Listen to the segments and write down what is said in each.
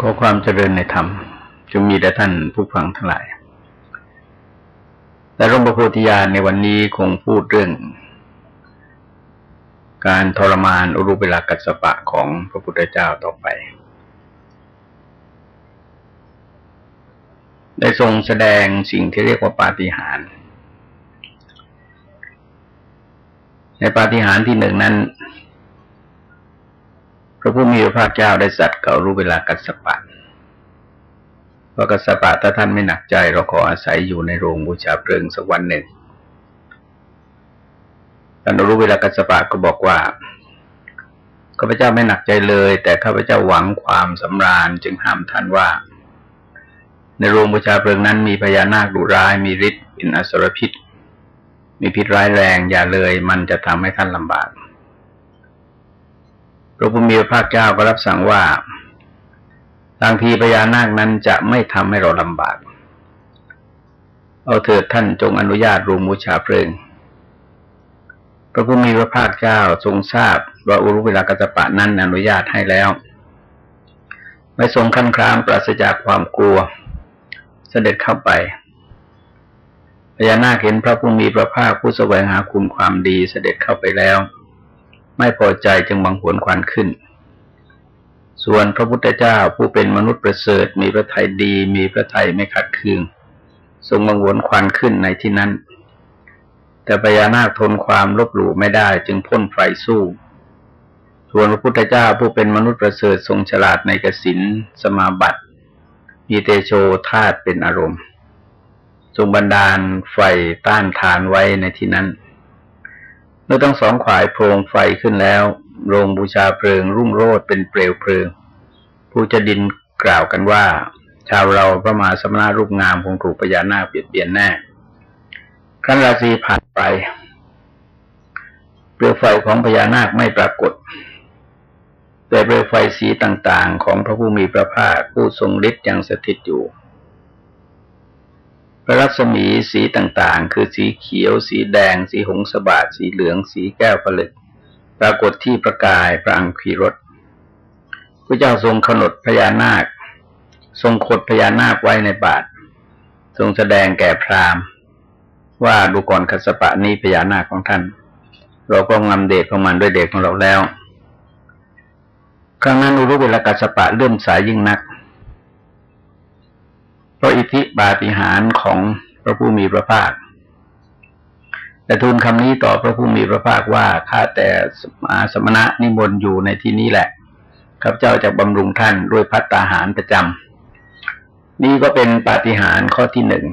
ขอความเจริญในธรรมจะมีแด่ท่านผู้ฟังทั้งหลายแต่ร่มพระโพธิญาณในวันนี้คงพูดเรื่อง การทรมานอุรุเวลากัสปะของพระพุทธเจ้าต่อไป ได้ทรงแสดงสิ่งที่เรียกว่าปาฏิหาริย์ในปาฏิหาริย์ที่หนึ่งนั้น ระผู้มีพระภาคเจ้าได้สัตว์เก่ารู้เวลากัสปะว่ากัสปะถ้าท่านไม่หนักใจ เราขออาศัยอยู่ในโรงบูชาเพลิงสักวันหนึ่งท่านรู้เวลากัสปะก็บอกว่าข้าพเจ้าไม่หนักใจเลย แต่ข้าพเจ้าหวังความสำราญจึงห้ามท่านว่า ในโรงบูชาเพลิงนั้นมีพญานาคดุร้ายมีฤทธิ์เป็นอสรพิษ มีพิษร้ายแรงอย่าเลย มันจะทำให้ท่านลำบาก พระพุทธมีพระภาคเจ้าก็รับสั่งว่าบางทีพญานาคนั้นจะไม่ทำให้เราลำบาก เอาเถิดท่านจงอนุญาตรูมูชาเพลิง พระพุทธมีพระภาคเจ้าทรงทราบว่าอุรุเวลากัจปะนั้นอนุญาตให้แล้ว ไม่ทรงขั้นครามปราศจากความกลัว เสด็จเข้าไปพญานาคเห็นพระผู้มีพระภาคผู้แสวงหาคุณความดีเสด็จเข้าไปแล้ว ไม่พอใจจึงบังหวนควันขึ้น ส่วนพระพุทธเจ้าผู้เป็นมนุษย์ประเสริฐ มีพระทัยดี มีพระทัยไม่ขัดเคืองทรงบังหวนควันขึ้นในที่นั้น แต่พญานาคทนความลบหลู่ไม่ได้จึงพ่นไฟสู้ ส่วนพระพุทธเจ้าผู้เป็นมนุษย์ประเสริฐทรงฉลาดในกสินสมาบัติมีเตโชธาตเป็นอารมณ์ทรงบันดาลไฟต้านทานไว้ในที่นั้น เมื่อทั้งสองขวายโพรงไฟขึ้นแล้ว โรงบูชาเพลิงรุ่งโรดเป็นเปลวเพลิง ผู้จะดินกล่าวกันว่า ชาวเราพระมหาสมณะรูปงามคงถูกพญานาคเปลี่ยนเปลี่ยนแน่ครั้นราศีผ่านไป เปลวไฟของพญานาคไม่ปรากฏ แต่เปลวไฟสีต่างๆ ของพระผู้มีพระภาคผู้ทรงฤทธิ์ยังสถิตอยู่ พระรัศมีสีต่างๆ คือสีเขียว สีแดง สีหงสบาดสีเหลือง สีแก้วผลึก ปรากฏที่ประกายพระอังคีรถพระเจ้าทรงขนดพญานาค ทรงขดพญานาคไว้ในบาท ทรงแสดงแก่พราหมณ์ ว่าดูก่อนคัสปะนี้พญานาคของท่าน เราก็งำเดชของมันด้วยเดชของเราแล้ว ครั้งนั้นอุรุเวลกัสปะเลื่อมสายยิ่งนัก เพราะอิทธิบาติหารของพระผู้มีพระภาคแต่ทูลคำนี้ต่อพระผู้มีพระภาคว่าข้าแต่สมาสมณะนิมนต์อยู่ในที่นี้แหละข้าพเจ้าจะบำรุงท่านด้วยพัตตาหารประจำนี่ก็เป็นปาฏิหาริย์ข้อที่หนึ่ง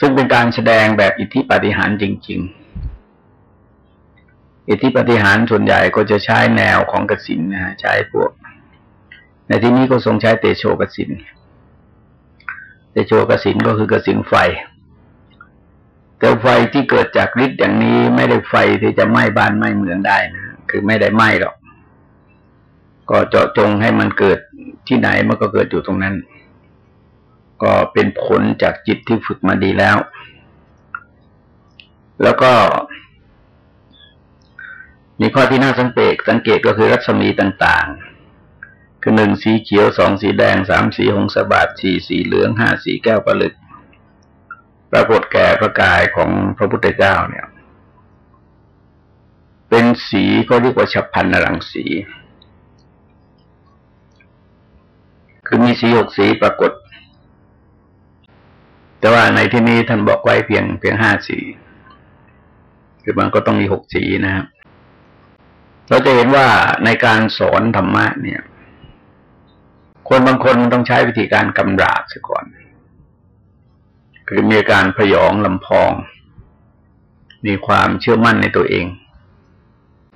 ซึ่งเป็นการแสดงแบบอิทธิปาฏิหาริย์จริง ๆ อิทธิปาฏิหาริย์ส่วนใหญ่ก็จะใช้แนวของกสินนะฮะใช้พวก ในที่นี้ก็ทรงใช้เตโชกสินเตโชกสินก็คือกสินไฟ แต่ไฟที่เกิดจากฤทธิ์อย่างนี้ไม่ได้ไฟที่จะไหม้บ้านไหม้เมืองได้นะคือไม่ได้ไหม้หรอก ก็เจาะจงให้มันเกิดที่ไหนมันก็เกิดอยู่ตรงนั้น ก็เป็นผลจากจิตที่ฝึกมาดีแล้ว แล้วก็มีข้อที่น่าสังเกตสังเกตก็คือรัศมีต่างๆ คือหนึ่งสีเขียวสองสีแดงสามสีหงสบาดสี่สีเหลืองห้าสีแก้วประลึก ปรากฏแก่พระกายของพระพุทธเจ้าเนี่ย เป็นสีก็เรียกว่าฉับพันนรังสี คือมีสีหกสีปรากฏ แต่ว่าในที่นี้ท่านบอกไว้เพียงเพียงห้าสีคือมันก็ต้องมีหกสีนะครับเราจะเห็นว่าในการสอนธรรมะเนี่ย คนบางคนต้องใช้วิธีการกำราบซะก่อน คือมีการพยองลำพอง มีความเชื่อมั่นในตัวเอง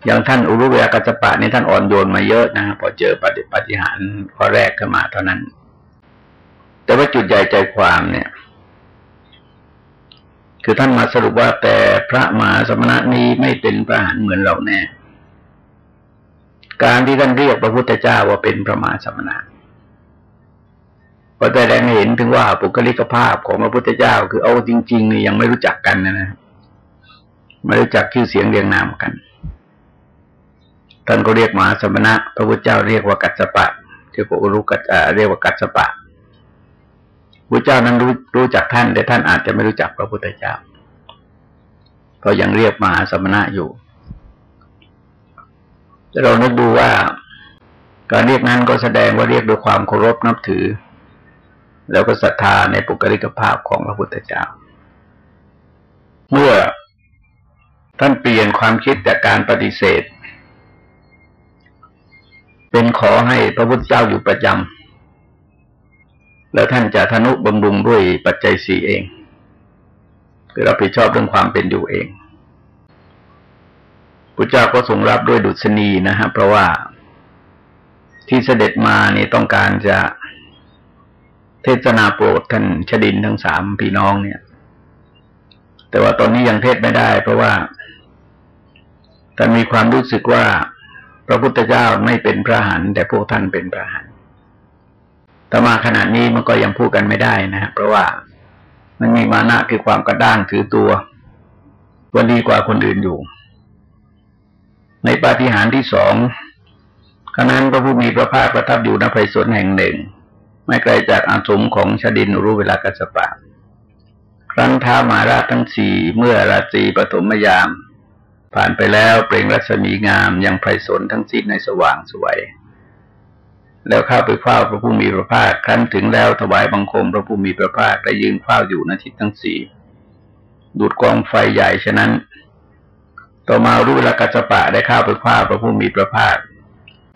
อย่างท่านอุรุเวกัจปะนี่ท่านอ่อนโยนมาเยอะนะพอเจอปฏิปฏิหารข้อแรกขึ้นมาเท่านั้น แต่ว่าจุดใหญ่ใจความเนี่ย คือท่านมาสรุปว่าแต่พระมหาสมณะนี้ไม่เป็นพระหานเหมือนเราแน่ การที่ท่านเรียกพระพุทธเจ้าว่าเป็นพระมหาสมณะ ก็แสดงเห็นถึงว่าปุคลิกภาพของพระพุทธเจ้า คือเอาจริงๆนี่ยังไม่รู้จักกันนะนะไม่รู้จักชื่อเสียงเรียงนามกันท่านก็เรียกมหาสมณะ พระพุทธเจ้าเรียกว่ากัจจปะเรียกว่าอุรุกัจเรียกว่ากัจจปะพระเจ้านั้นรู้รู้จักท่าน แต่ท่านอาจจะไม่รู้จักพระพุทธเจ้า ก็ยังเรียกมหาสมณะอยู่แต่เรานึกดูว่า การเรียกนั้นก็แสดงว่าเรียกด้วยความเคารพนับถือ แล้วก็ศรัทธาในปุกริกภาพของพระพุทธเจ้า เมื่อท่านเปลี่ยนความคิดจากการปฏิเสธ เป็นขอให้พระพุทธเจ้าอยู่ประจำแล้วท่านจะทนุบำรุงด้วยปัจจัยสี่เองคือรับผิดชอบเรื่องความเป็นอยู่เองพระเจ้าก็ทรงรับด้วยดุษณีนะฮะเพราะว่าที่เสด็จมานี่ต้องการจะ เทศนาโปรดท่านชดินทั้งสามพี่น้องเนี่ย แต่ว่าตอนนี้ยังเทศไม่ได้ เพราะว่าท่านมีความรู้สึกว่า พระพุทธเจ้าไม่เป็นพระหันแต่พวกท่านเป็นพระหันแต่มาขณะนี้มันก็ยังพูดกันไม่ได้นะฮะเพราะว่ามันมีมานะคือความกระด้างถือตัววันดีกว่าคนอื่นอยู่ ในปาฏิหาริย์ที่สองขณะนั้นพระผู้มีพระภาคประทับอยู่ณไพรสนแห่งหนึ่ง ไม่ไกลจากอาสมของชดินรู้เวลากัสปะ ครั้นท้ามาราชทั้งสี่เมื่อราตรีปฐมยาม ผ่านไปแล้วเปล่งรัศมีงามยังไพรสนทั้งสิ้นในสว่างสวย แล้วเข้าไปเฝ้าพระผู้มีพระภาคครั้นถึงแล้วถวายบังคมพระผู้มีพระภาคได้ยืนเฝ้าอยู่ณทิศทั้งสี่ดูดกองไฟใหญ่ฉะนั้น ต่อมารู้เวลากัจปะได้ข้าไปคว้าพระผู้มีพระภาค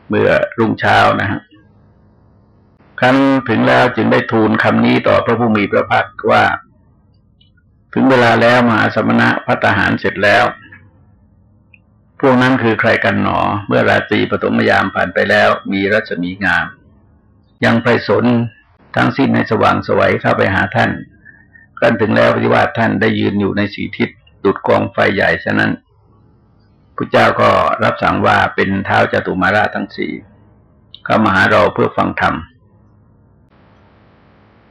เมื่อรุ่งเช้านะฮะ ครั้นถึงแล้วจึงได้ทูลคำนี้ต่อพระผู้มีพระภาคว่า ถึงเวลาแล้วมหาสมณะพัฒหารเสร็จแล้ว พวกนั้นคือใครกันหนอ เมื่อราตรีปฐมยามผ่านไปแล้ว มีรัศมีงาม ยังไปสนทั้งสิ้นในสว่างสวัยเข้าไปหาท่านกันถึงแล้วปฏิวัติท่านได้ยืนอยู่ในสีทิศดุดกองไฟใหญ่ฉะนั้นพระเจ้าก็รับสั่งว่าเป็นเท้าจตุมาราทั้งสี่เข้ามาหาเราเพื่อฟังธรรม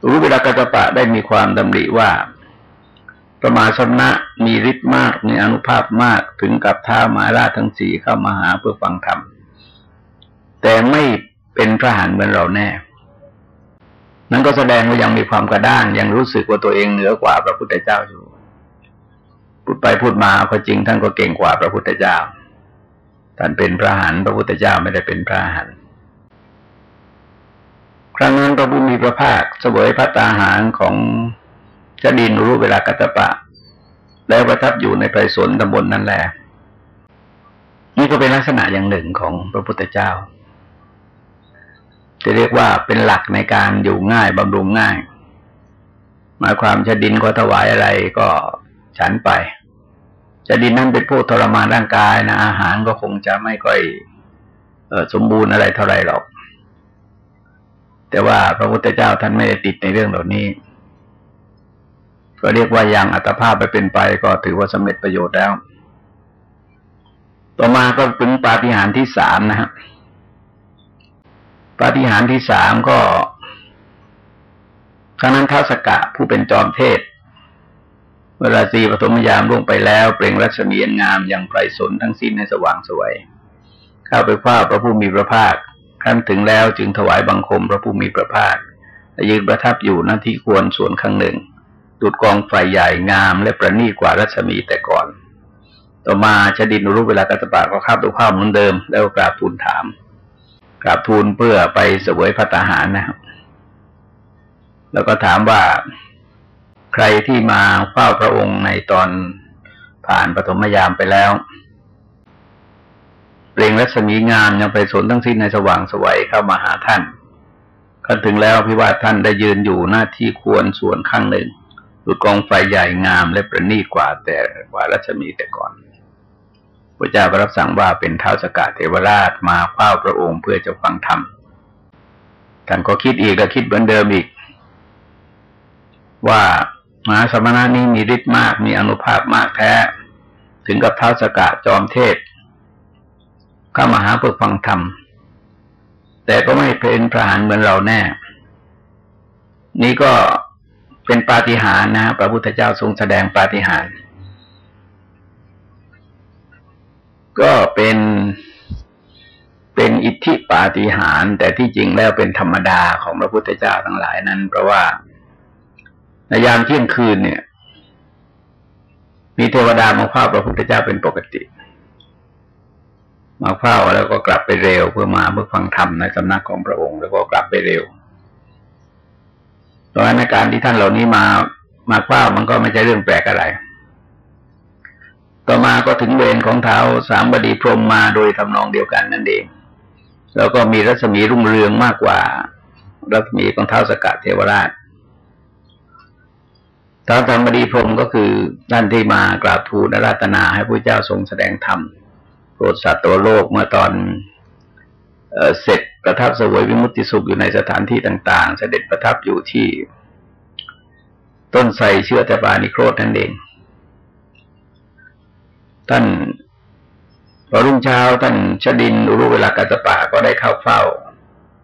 รู้เวลากัตปะได้มีความดำริว่าประมาสนะมีฤทธิ์มากมีอนุภาพมากถึงกับท้ามาราทั้งสี่เข้ามาหาเพื่อฟังธรรม แต่ไม่เป็นพระหันเหมือนเราแน่ นั้นก็แสดงว่ายังมีความกระด้างยังรู้สึกว่าตัวเองเหนือกว่าพระพุทธเจ้าอยู่ พูดไปพูดมาพอจริงท่านก็เก่งกว่าพระพุทธเจ้าท่านเป็นพระหันพระพุทธเจ้าไม่ได้เป็นพระหัน ครั้งนั้นพระผู้มีพระภาคเสวยพระตาหารของเจดินรู้เวลากัตปะ แล้วประทับอยู่ในไพรสนตำบลนนั่นแหละนี่ก็เป็นลักษณะอย่างหนึ่งของพระพุทธเจ้า จะเรียกว่าเป็นหลักในการอยู่ง่ายบำรุงง่าย หมายความจดินก็ถวายอะไรก็ฉันไปจดินนั้นเป็นผู้ทรมานร่างกายนะอาหารก็คงจะไม่ค่อยออสมบูรณ์อะไรเท่าไรหรอก แต่ว่าพระพุทธเจ้าท่านไม่ได้ติดในเรื่องเหล่านี้ ก็เรียกว่ายังอัตภาพไปเป็นไปก็ถือว่าสำเร็จประโยชน์แล้ว ต่อมาก็ถึงปาฏิหาริย์ที่สามนะฮะปาฏิหาริย์ที่สามก็ครั้งนั้นท้าสกะผู้เป็นจอมเทศเวลาสีปฐมยามล่วงไปแล้ว เปล่งรัศมีงามอย่างไพรสนทั้งสิ้นในสว่างสวย เข้าไปคว้าพระผู้มีพระภาค ครั้นถึงแล้วจึงถวายบังคมพระผู้มีพระภาคยืนประทับอยู่หน้าที่ควรส่วนข้างหนึ่งดูดกองไฟใหญ่งามและประณีตกว่ารัศมีแต่ก่อน ต่อมาชดินรู้เวลากัตปะก็ข้าไปข้าเหมือนเดิม แล้วกราบทูลถาม กราบทูลเพื่อไปเสวยพระตาหารนะครับ แล้วก็ถามว่าใครที่มาเฝ้าพระองค์ในตอนผ่านปฐมยามไปแล้ว เปล่งรัศมีงามยังไปสนทั้งสิ้นในสว่างสวัยเข้ามาหาท่านขันถึงแล้วพิวาทท่านได้ยืนอยู่หน้าที่ควรส่วนข้างหนึ่งดุดกองไฟใหญ่งามและประณีตกว่าแต่กว่ารัศมีแต่ก่อนพระเจ้าประรับสั่งว่าเป็นเท้าสกัดเทวราชมาเฝ้าพระองค์เพื่อจะฟังธรรมท่านก็คิดอีกก็คิดเหมือนเดิมอีก ว่ามหาสมณะนี้มีฤทธิ์มากมีอนุภาพมากแท้ ถึงกับเท้าสกะจอมเทพ เข้ามาหาเพื่อฟังธรรม แต่ก็ไม่เป็นพระหานเหมือนเราแน่ นี่ก็เป็นปาฏิหาริย์นะพระพุทธเจ้าทรงแสดงปาฏิหาริย์ก็เป็นเป็นอิทธิปาฏิหาริย์แต่ที่จริงแล้วเป็นธรรมดาของพระพุทธเจ้าทั้งหลายนั้น เพราะว่าในยามเที่ยงคืนเนี่ย มีเทวดามาเฝ้าพระพุทธเจ้าเป็นปกติ มาเฝ้าแล้วก็กลับไปเร็วเพื่อมาเพื่อฟังธรรมในสำนักของพระองค์ แล้วก็กลับไปเร็วตอนนั้นการที่ท่านเหล่านี้มามาเฝ้ามันก็ไม่ใช่เรื่องแปลกอะไร ต่อมาก็ถึงเวรของเท้าสามบดีพรมมาโดยทำนองเดียวกันนั่นเอง แล้วก็มีรัศมีรุ่งเรืองมากกว่า รัศมีของเท้าสกัดเทวราชท้าวธรรมดีพรมก็คือท่านที่มากราบทูลรัตนาให้พระเจ้าทรงแสดงธรรม รดสัตว์ตัวโลกเมื่อตอนเสร็จประทับสวยวิมุตติสุขอยู่ในสถานที่ต่าง ๆ เสด็จประทับอยู่ที่ ต้นไทรเชื่อแต่บานิโครธนั่นเอง ท่านพอรุ่งเช้าท่านชดินรู้เวลากัจปะก็ได้เข้าเฝ้า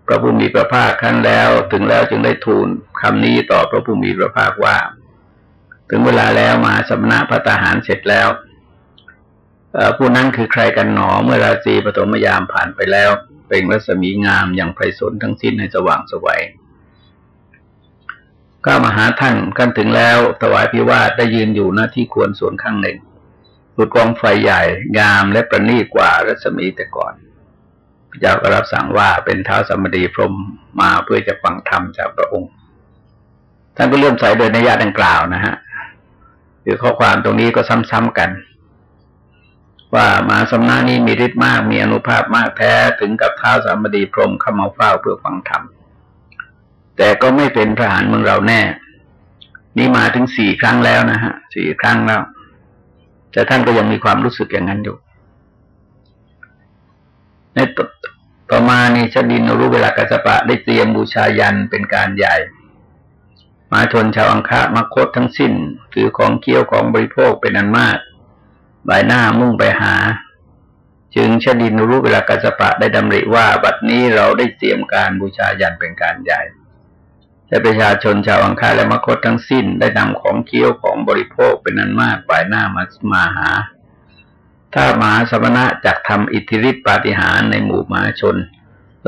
พระผู้มีพระภาคครั้นแล้ว ถึงแล้วจึงได้ทูลคำนี้ต่อพระผู้มีพระภาคว่า ถึงเวลาแล้วมาสมณะพระตาหารเสร็จแล้ว ผู้นั้นคือใครกันหนอเมื่อราตรีปฐมยามผ่านไปแล้ว เป็นรัศมีงามอย่างไพศาลทั้งสิ้นให้สว่างสวัยก็มาหาท่านกันถึงแล้วถวายพิวาทได้ยืนอยู่หน้าที่ควรส่วนข้างหนึ่งสุดกองไฟใหญ่งามและประณีตกว่ารัศมีแต่ก่อนพระเจ้าก็รับสั่งว่าเป็นเท้าสมดีพรมมาเพื่อจะฟังธรรมจากพระองค์ ท่านก็เลื่อมใสโดยนิยาดังกล่าวนะฮะคือข้อความตรงนี้ก็ซ้ำๆกัน ว่ามาสำนักนี้มีฤทธิ์มากมีอนุภาพมากแท้ถึงกับท้าสามดีพรมเข้ามาเฝ้าเพื่อฟังธรรมแต่ก็ไม่เป็นทหารเมืองเราแน่ นี่มาถึงสี่ครั้งแล้วนะฮะสี่ครั้งแล้ว แต่ท่านก็ยังมีความรู้สึกอย่างนั้นอยู่ในต่อมานี่ชดินรู้เวลากัสปะได้เตรียมบูชายันเป็นการใหญ่ มาชนชาวอังคะมาโคตทั้งสิ้นถือของเคี้ยวของบริโภคเป็นอันมาก ใบหน้ามุ่งไปหา จึงชดินรู้เวลากัสปะได้ดำริว่าบัดนี้เราได้เตรียมการบูชายันเป็นการใหญ่และประชาชนชาวอังคาและมคตทั้งสิ้นได้นำของเคี้ยวของบริโภคเป็นนั้นมากปลายหน้ามามาหา ถ้ามหาสมณะจากทำอิทธิฤทธิปาฏิหาริย์ในหมู่มหาชน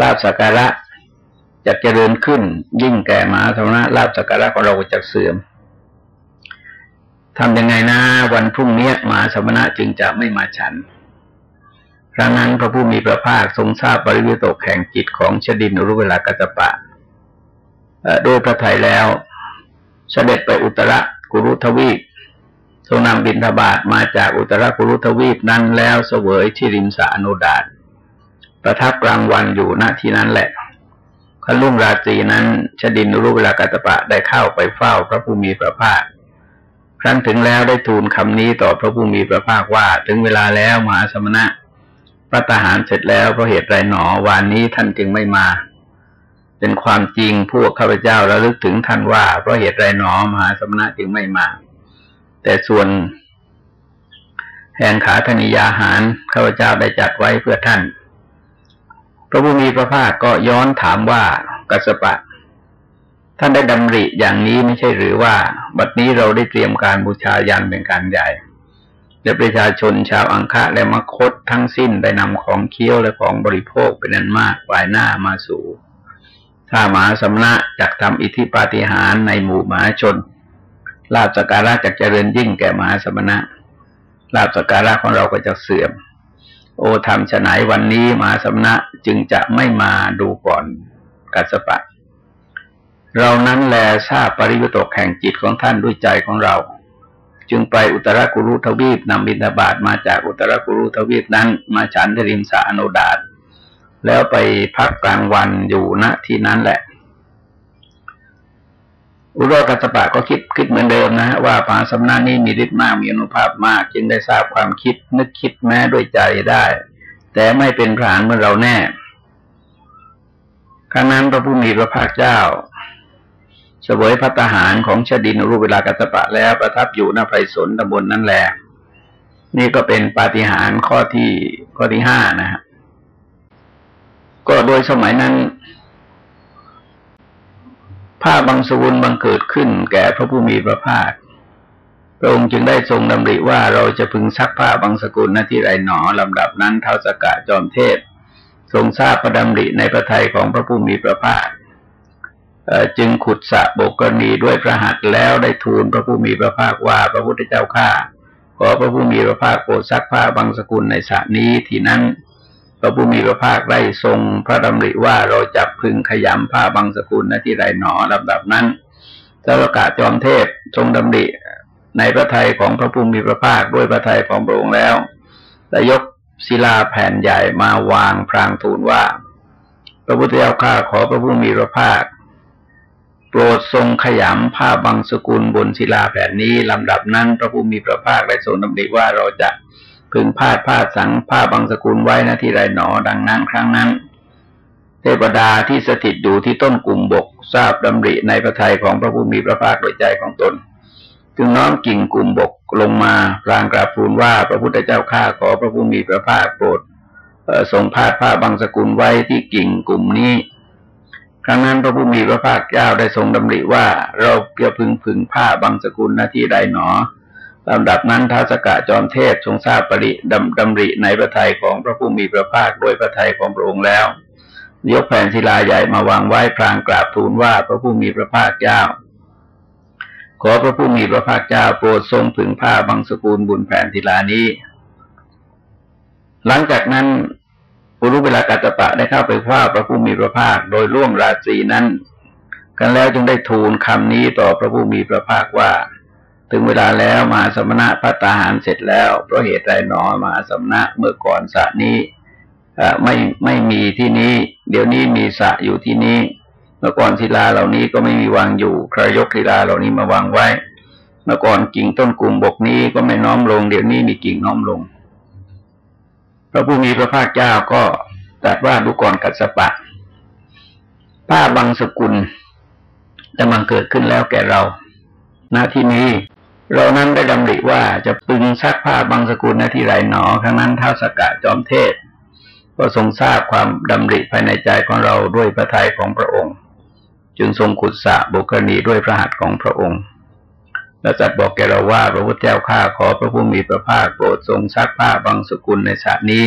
ลาบสักการะจะเจริญขึ้น ยิ่งแก่มหาสมณะลาบสักการะของเราจะเสื่อม ทำยังไงนะ วันพรุ่งนี้มาสมณะจึงจะไม่มาฉันครั้งนั้นพระผู้มีพระภาคทรงทราบบริวิตกแห่งจิตของชดินรุเวลากัจปะโดยพระทัยแล้ว เสด็จไปอุตรกุรุทวีปทรงนำบินทบาทมาจากอุตรกุรุทวีปนั้นแล้วเสวยที่ริมสานุดาตประทับกลางวันอยู่ณที่นั้นแหละขันลุ่งราตรีนั้นชดินรุเวลากัตปะได้เข้าไปเฝ้าพระผู้มีพระภาค ครั้นถึงแล้วได้ทูลคำนี้ต่อพระผู้มีพระภาคว่า ถึงเวลาแล้วมหาสมณะพระทหารเสร็จแล้วเพราะเหตุไรหนอวานนี้ท่านจึงไม่มา เป็นความจริงพวกข้าพเจ้าระลึกถึงท่านว่า เพราะเหตุไรหนอมหาสมณะจึงไม่มา แต่ส่วนแห่งขาธนิยาหารข้าพเจ้าได้จัดไว้เพื่อท่าน พระผู้มีพระภาคก็ย้อนถามว่ากัสปะ ท่านได้ดำริอย่างนี้ไม่ใช่หรือว่า บัดนี้เราได้เตรียมการบูชายันเป็นการใหญ่ และประชาชนชาวอังคะและมคตทั้งสิ้นได้นำของเคี้ยวและของบริโภคเป็นนั้นมากวายหน้ามาสู่ถ้ามาสมณะจากทำอิทธิปาฏิหาริย์ในหมู่มหาชน ลาบสการะจากเจริญยิ่งแก่มาสมณะลาบสการะของเราก็จะเสื่อม โอทำฉไหนวันนี้มาสมณะจึงจะไม่มาดูก่อนกัสปะ เรานั้นแลทราบปริยุตกแห่งจิตของท่านด้วยใจของเรา จึงไปอุตรกุรุทวีปนำบิณฑบาตมาจากอุตรกุรุทวีปนั้นมาฉันทริมสาอนุดาตแล้วไปพักกลางวันอยู่ณที่นั้นแหละ อุรกัสปะก็คิดคิดเหมือนเดิมนะฮะว่าปาสำนักนี้มีฤทธิ์มากมีอนุภาพมาก จึงได้ทราบความคิดนึกคิดแม้ด้วยใจได้ แต่ไม่เป็นผานเมื่อเราแน่ครั้งนั้นพระผู้มีพระภาคเจ้า สวยพัตหารของชดินรูปเวลากัตปะแล้วประทับอยู่ณไพศลตำบลนนั่นแหละนี่ก็เป็นปาฏิหาริย์ข้อที่ข้อที่ห้านะฮะก็โดยสมัยนั้นผ้าบางสกุลบังเกิดขึ้นแก่พระผู้มีพระภาคพระองค์จึงได้ทรงดำริว่าเราจะพึงซักผ้าบางสกุลณที่ไรหนอลำดับนั้นเท้าสกะจอมเทพ ทรงทราบพระดำริในพระทัยของพระผู้มีพระภาค จึงขุดสะโบกกรณีด้วยพระหัตถ์แล้วได้ทูลพระผู้มีพระภาคว่าพระพุทธเจ้าข้าขอพระผู้มีพระภาคโปรดซักผ้าบางสกุลในสระนี้ที่นั้น พระผู้มีพระภาคได้ทรงพระดำริว่าเราจะพึงขยำผ้าบางสกุลณที่ไรหนอลำดับนั้นสระกาจอมเทพทรงดำริในพระทัยของพระผู้มีพระภาคด้วยพระทัยของพระองค์แล้วได้ยกศิลาแผ่นใหญ่มาวางพรางทูลว่า พระพุทธเจ้าข้าขอพระผู้มีพระภาค โปรดทรงขยำผ้าบางสกุลบนศิลาแผ่นนี้ลำดับนั้น พระผู้มีพระภาคได้ทรงดำริว่าเราจะพึงพาดผ้าสังผ้าบางสกุลไว้ณที่ไรหนอดังนั้นครั้งนั้นเทวดาที่สถิตอยู่ที่ต้นกลุ่มบก ทราบดำริในพระทัยของพระผู้มีพระภาคโดยใจของตน จึงน้อมกิ่งกลุ่มบกลงมาพลางกราบทูลว่าพระพุทธเจ้าข้าขอพระผู้มีพระภาคโปรดทรงพาดผ้าบางสกุลไว้ที่กิ่งกลุ่มนี้ ครั้งนั้นพระผู้มีพระภาคเจ้าได้ทรงดำริว่า เราจะพึงพึงผ้าบางสกุลหน้าที่ใดหนอลำดับนั้นท้าสกะจอมเทพทรงทราบปริดำดำริในพระทัยของพระผู้มีพระภาคโดยพระทัยของพระองค์แล้ว ยกแผ่นศิลาใหญ่มาวางไว้พรางกราบทูลว่าพระผู้มีพระภาคเจ้า ขอพระผู้มีพระภาคเจ้าโปรดทรงพึงผ้าบางสกุลบุญแผ่นศิลานี้ หลังจากนั้น ปุรุเวลากัตปะได้เข้าไปคว้าพระผู้มีพระภาค โดยร่วงราศีนั้น กันแล้วจึงได้ทูลคำนี้ต่อพระผู้มีพระภาคว่า ถึงเวลาแล้วมาสมณะพระตาหารเสร็จแล้วเพราะเหตุใดหนอมาสมณะเมื่อก่อนสระนี้ไม่ไม่มีที่นี้ เดี๋ยวนี้มีสระอยู่ที่นี้เมื่อก่อนศิลาเหล่านี้ก็ไม่มีวางอยู่ใครยกศิลาเหล่านี้มาวางไว้ เมื่อก่อนกิ่งต้นกลุ่มบกนี้ก็ไม่น้อมลง เดี๋ยวนี้มีกิ่งน้อมลง ระผู้มีพระภาคเจ้าก็ตรัสว่าดูก่อนกัสปะ ผ้าบางสกุลจะมังเกิดขึ้นแล้วแก่เรา ณ ที่นี้เรานั้นได้ดำริว่าจะปึงซักผ้าบางสกุลณที่ไรหนอ ครั้งนั้นเท้าสกะจอมเทพก็ทรงทราบความดำริภายในใจของเราด้วยพระทัยของพระองค์ จึงทรงขุดสะบุคณีด้วยพระหัตถ์ของพระองค์ และจัดบอกแกเราว่าพระพุทธเจ้าข้าขอพระผู้มีพระภาคโปรดทรงซักผ้าบางสกุลในสระนี้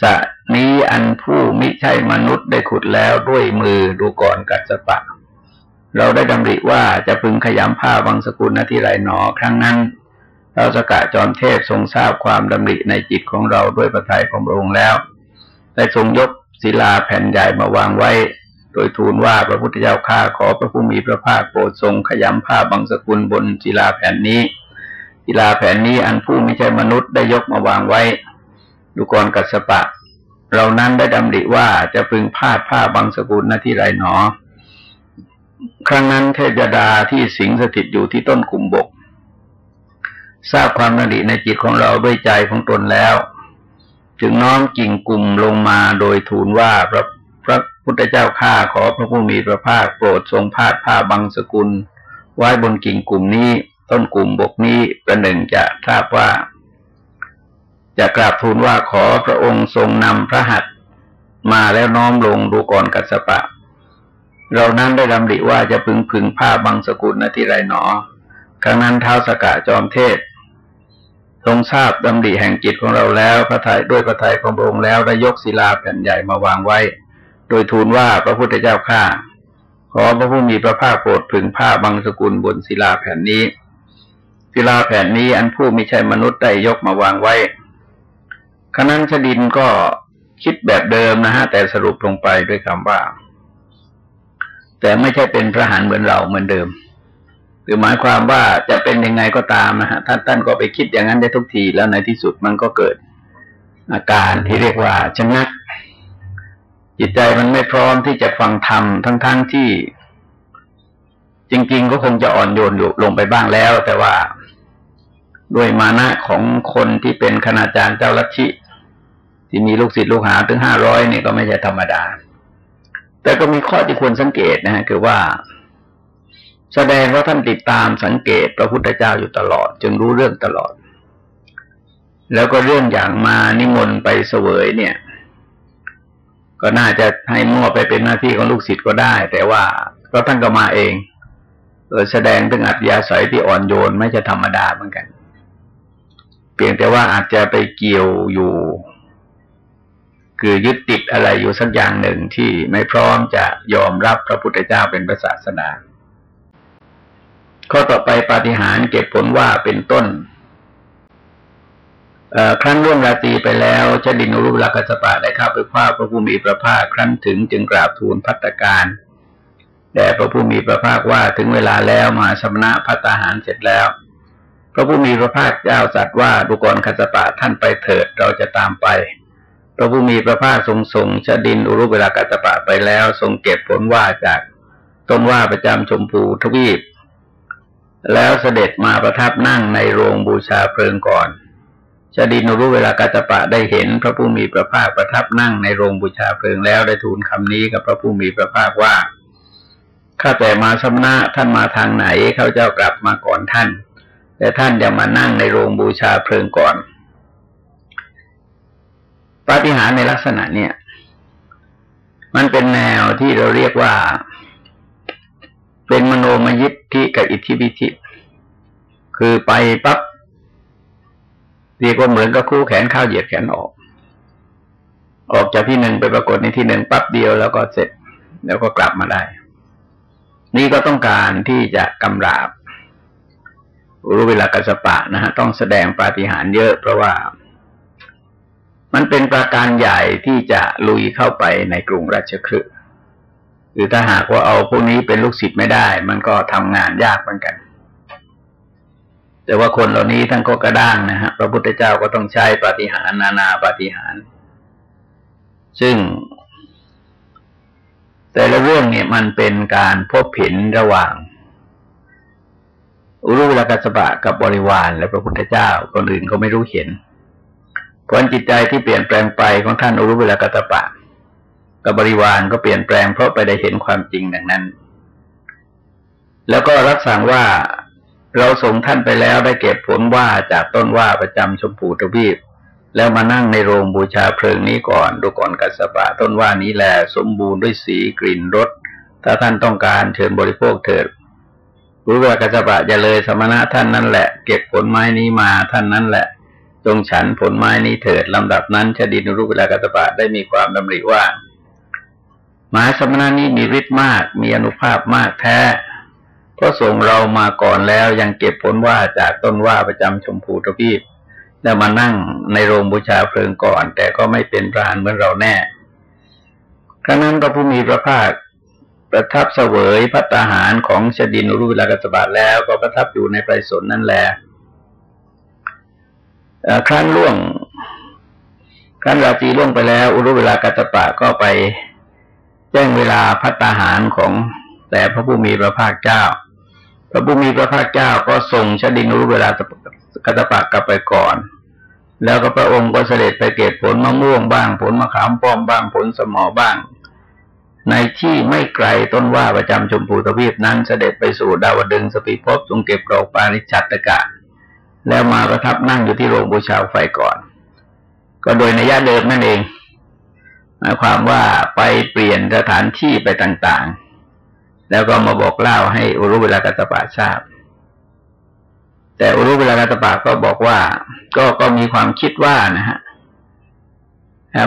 สระนี้อันผู้มิใช่มนุษย์ได้ขุดแล้วด้วยมือดูก่อนกัสปะ เราได้ดำริว่าจะพึงขยำผ้าบางสกุลณที่ไรหนอครั้งนั้นเราสกะจรเทพทรงทราบความดำริในจิตของเราด้วยประทัยของพระองค์แล้ว ได้ทรงยกศิลาแผ่นใหญ่มาวางไว้ โดยทูลว่าพระพุทธเจ้าข้าขอพระผู้มีพระภาคโปรดทรงขยำผ้าบางสกุลบนศิลาแผ่นนี้ศิลาแผ่นนี้อันผู้ไม่ใช่มนุษย์ได้ยกมาวางไว้ดูกรกัสปะ เรานั้นได้ดำริว่าจะพึงพาดผ้าบางสกุลณที่ไรหนอ ครั้งนั้นเทพยดาที่สิงสถิตอยู่ที่ต้นกุมบก ทราบความนดิในจิตของเราด้วยใจของตนแล้ว จึงน้อมกิ่งกลุ่มลงมาโดยทูลว่าพระ พุทธเจ้าข้าขอพระผู้มีพระภาคโปรดทรงพาดผ้าบางสกุล ไว้บนกิ่งกลุ่มนี้ต้นกลุ่มบกนี้ประหนึ่งจะทราบว่า จะกราบทูลว่าขอพระองค์ทรงนำพระหัตถ์มาแล้วน้อมลงดูก่อนกัสปะ เรานั้นได้ดำริว่าจะพึงพึงผ้าบางสกุลณที่ไรหนอ ครั้งนั้นเท้าสกะจอมเทศ ทรงทราบดำริแห่งจิตของเราแล้วพระทัยด้วยพระทัยของพระองค์แล้วได้ยกศิลาแผ่นใหญ่มาวางไว้ โดยทูลว่าพระพุทธเจ้าข้าขอพระผู้มีพระภาคโปรดพึงผ้าบางสกุลบนศิลาแผ่นนี้ ศิลาแผ่นนี้อันผู้ไม่ใช่มนุษย์ได้ยกมาวางไว้ขณะนั้นชดินก็คิดแบบเดิมนะฮะ แต่สรุปลงไปด้วยคำว่า แต่ไม่ใช่เป็นพระหานเหมือนเราเหมือนเดิมคือหมายความว่าจะเป็นยังไงก็ตามนะฮะท่านท่านก็ไปคิดอย่างนั้นได้ทุกทีแล้วในที่สุดมันก็เกิดอาการที่เรียกว่าชะงัก จิตใจมันไม่พร้อมที่จะฟังธรรมทั้งๆทที่ จริง ๆ ก็คงจะอ่อนโยนอยู่ลงไปบ้างแล้ว แต่ว่าด้วยมานะของคนที่เป็นคณาจารย์เจ้าลัทธิที่มีลูกศิษย์ลูกหาถึงห้าร้อยนี่ก็ไม่ใช่ธรรมดา แต่ก็มีข้อที่ควรสังเกตนะฮะคือว่า แสดงว่าท่านติดตามสังเกตพระพุทธเจ้าอยู่ตลอด จึงรู้เรื่องตลอด แล้วก็เรื่องอย่างมานิมนต์ไปเสวยเนี่ย ก็น่าจะให้มั่วไปเป็นหน้าที่ของลูกศิษย์ก็ได้ แต่ว่าก็ท่านก็มาเองเออแสดงถึงอัตยาศัยที่อ่อนโยนไม่จะธรรมดาเหมือนกัน เพียงแต่ว่าอาจจะไปเกี่ยวอยู่ คือยึดติดอะไรอยู่สักอย่างหนึ่งที่ไม่พร้อมจะยอมรับพระพุทธเจ้าเป็นพระศาสดาข้อต่อไปปาฏิหาริย์เก็บผลว่าเป็นต้น ครั้นร่วงราตรีไปแล้วชดินรุลากัสปะได้เข้าไปคว้าพระผู้มีพระภาคครั้นถึงจึงกราบทูลพัตการแด่พระผู้มีพระภาคว่าถึงเวลาแล้วมาสมณะพัตาหารเสร็จแล้ว พระผู้มีพระภาคเจ้าสัตว์ว่าดุกรกัสปะท่านไปเถิดเราจะตามไป พระผู้มีพระภาคทรงส่งชดินอุรุเวลากัสปะไปแล้ว ทรงเก็บผลว่าจากต้นว่าประจำชมพูทวีป แล้วเสด็จมาประทับนั่งในโรงบูชาเพลิงก่อน ชาดินรู้เวลากาตปะได้เห็น พระผู้มีพระภาคประทับนั่งในโรงบูชาเพลิงแล้วได้ทูลคำนี้กับพระผู้มีพระภาคว่าข้าแต่มาสำนะท่านมาทางไหนเขาเจ้ากลับมาก่อนท่าน แต่ท่านยังมานั่งในโรงบูชาเพลิงก่อนปาฏิหาริย์ในลักษณะเนี่ย มันเป็นแนวที่เราเรียกว่า เป็นมโนมยิทธิกับอิทธิวิธิคือไปปั๊บ เรียกว่าเหมือนกับคู่แขนเข้าเหยียดแขนออก ออกจากที่หนึ่งไปปรากฏในที่หนึ่งปั๊บเดียวแล้วก็เสร็จแล้วก็กลับมาได้ นี่ก็ต้องการที่จะกำราบรู้เวลากัสปะนะฮะต้องแสดงปาฏิหาริย์เยอะเพราะว่า มันเป็นประการใหญ่ที่จะลุยเข้าไปในกรุงราชคฤห์หรือถ้าหากว่าเอาพวกนี้เป็นลูกศิษย์ไม่ได้ มันก็ทำงานยากเหมือนกัน แต่ว่าคนเหล่านี้ท่านก็กระด้างนะฮะพระพุทธเจ้าก็ต้องใช้ปฏิหารนานาปฏิหารซึ่ง แต่ละเรื่องเนี่ยมันเป็นการพบเห็นระหว่าง อุรุเวลกัสบะกับบริวารและพระพุทธเจ้าคนอื่นก็ไม่รู้เห็นผลจิตใจที่เปลี่ยนแปลงไปของท่านอุรุเวลกัสบะกับบริวารก็เปลี่ยนแปลงเพราะไปได้เห็นความจริงดังนั้น แล้วก็รับสั่งว่า เราส่งท่านไปแล้วได้เก็บผลว่าจากต้นว่าประจำชมพูทวีป แล้วมานั่งในโรงบูชาเพลิงนี้ก่อนดูก่อนกัสปะต้นว่านี้แหละสมบูรณ์ด้วยสีกลิ่นรสถ้าท่านต้องการเชิญบริโภคเถิดรู้ว่ากัสปะจะเลยสมณะท่านนั่นแหละ เก็บผลไม้นี้มาท่านนั้นแหละ จงฉันผลไม้นี้เถิดลำดับนั้นชดินรูปเวลากัสปะได้มีความดำริว่าหมาสมณะนี้มีฤทธิ์มากมีอนุภาพมากแท้ ก็ส่งเรามาก่อนแล้วยังเก็บผลว่าจากต้นว่าประจำชมพูทวีปแล้วมานั่งในโรงบูชาเพลิงก่อน แต่ก็ไม่เป็นรานเหมือนเราแน่ครั้งนั้นพระผู้มีพระภาคประทับเสวยพัตาหารของชดินรุเวลากสบาทแล้วก็ประทับอยู่ในไพรสนนั่นแหละครั้นล่วงครั้นราตรีล่วงไปแล้ว อุรุเวลากัตปะก็ไปแจ้งเวลาพัตาหารของแต่พระผู้มีพระภาคเจ้า พระผู้มีพระภาคเจ้าก็ส่งชดินรู้เวลากัตปะกลับไปก่อน แล้วก็พระองค์ก็เสด็จไปเก็บผลมะม่วงบ้าง ผลมะขามป้อมบ้างผลสมอบ้าง ในที่ไม่ไกลต้นว่าประจำชมพูทวีปนั้นเสด็จไปสู่ดาวดึงสปีภพทรงเก็บดอกปาริจัตตกะ แล้วมาประทับนั่งอยู่ที่โรงบูชาไฟก่อน ก็โดยในญาเดิมนั่นเองหมายความว่าไปเปลี่ยนสถานที่ไปต่างๆ แล้วก็มาบอกเล่าให้อุรุเวลากัตปะทราบ แต่อุรุเวลากัตปะก็บอกว่า ก็ก็มีความคิดว่านะฮะ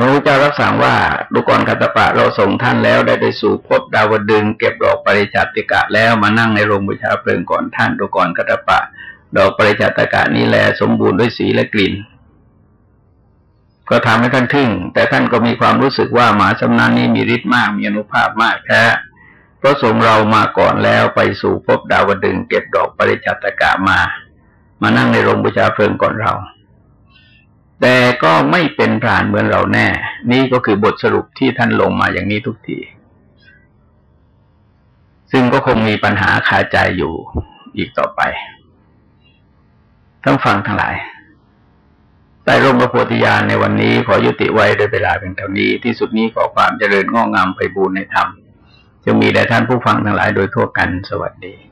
พระพุทธเจ้ารับสั่งว่าดูกรกัตปะเราส่งท่านแล้วได้ไปสู่พบดาวดึง เก็บดอกปริจัติกะแล้วมานั่งในโรงบูชาเพลิงก่อนท่านดูกรกัตปะ ดอกปริจัติกะนี้แลสมบูรณ์ด้วยสีและกลิ่น ก็ทำให้ท่านทึ่ง แต่ท่านก็มีความรู้สึกว่าหมาสำนักนี้มีฤทธิ์มากมีอนุภาพมากแท้ พระสงฆ์เรามาก่อนแล้วไปสู่พบดาวดึงเก็บดอกปริจัตกะมา มานั่งในโรงบูชาเพลิงก่อนเรา แต่ก็ไม่เป็นพรานเหมือนเราแน่ นี่ก็คือบทสรุปที่ท่านลงมาอย่างนี้ทุกทีซึ่งก็คงมีปัญหาคาใจอยู่อีกต่อไปต้องฟังทั้งหลายใต้ร่มพระโพธิญาณในวันนี้ขอยุติไว้โดยเวลาเป็นเท่านี้ที่สุดนี้ขอความเจริญง้องามไปบูรณนธรรม จะมีแด่ท่านผู้ฟังทั้งหลายโดยทั่วกันสวัสดี